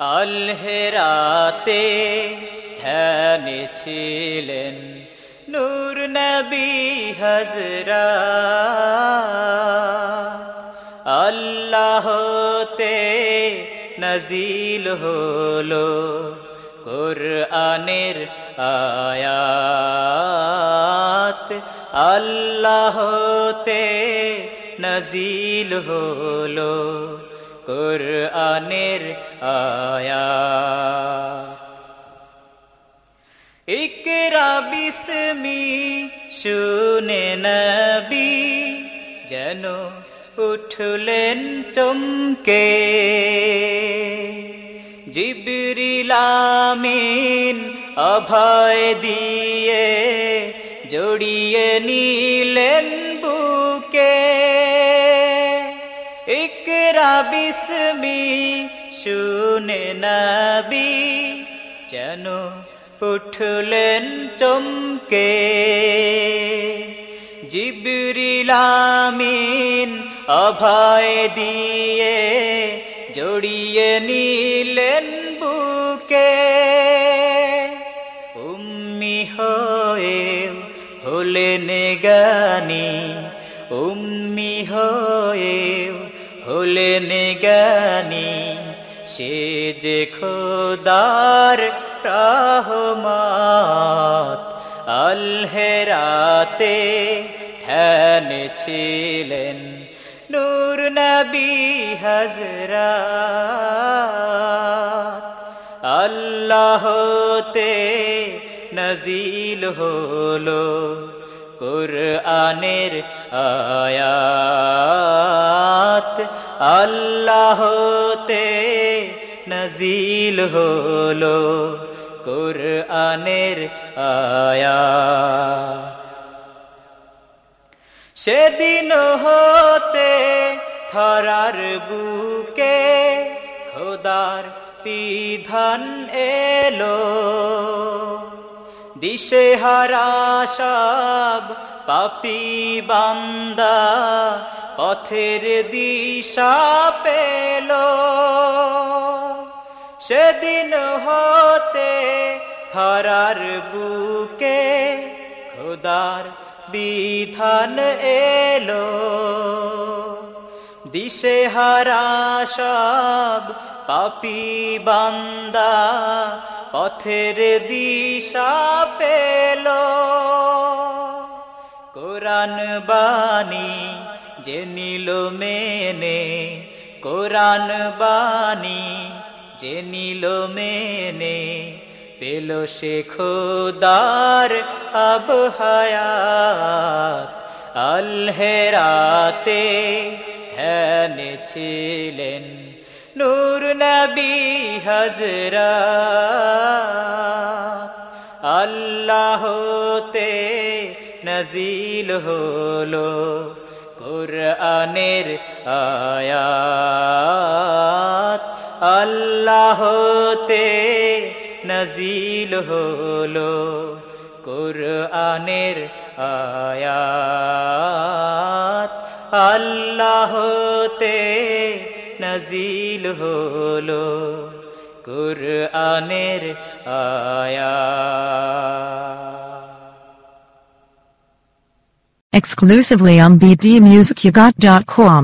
আলহেরাতে ধ্যানে ছিলেন নূর নবী হজরা আল্লাহতে নজিল হলো কোরআনের আয়াত। আল্লাহতে নজিল হলো কোরআনের আয়াত। ইকরা বিসমি শুনে নবী যেন উঠলেন চমকে। জিবরিলামিন অভয় দিয়ে জড়িয়ে নিলেন বুকে। ইকরা বিসমি শুনে নবী যেন উঠলেন চমকে জিবরিলামিন অভয় দিয়ে জড়িয়ে নিলেন বুকে উম্মি হয়ে হলেন গানি উম্মি হয়ে হলেন গানি সে যে খোদার রহমত, আলহেরাতে ধ্যান ছিলেন নূর নবী হজরা আল্লাহতে নজিল হলো কুরআনের আয়াত আল্লাহতে নজিল হলো কুরআনের আয়াত। সেদিন হতে থরার বুকে খোদার বিধান এলো। দিশে হারা সব পাপি বান্দা, পথের দিশা পেল। সেদিন হতে থরার বুকে খোদার বিধান এলো। দিশে হারা পাপি বান্দা পথের দিশা পেল। কোরআন বাণী যে নিল মেনে, কোরআন বাণী যে নিল মেনে, পেল সে খোদার আবহায়াত আলহেরাতে ধ্যানে ছিলেন নূর নবী হজরা আল্লাহতে নজিল হলো কোরআনের আয়াত আল্লাহতে নজিল হলো কোরআনের আয়াত আল্লাহতে নজিল হলো কুরআনের আয়াত Exclusively on bdmusicyugot.com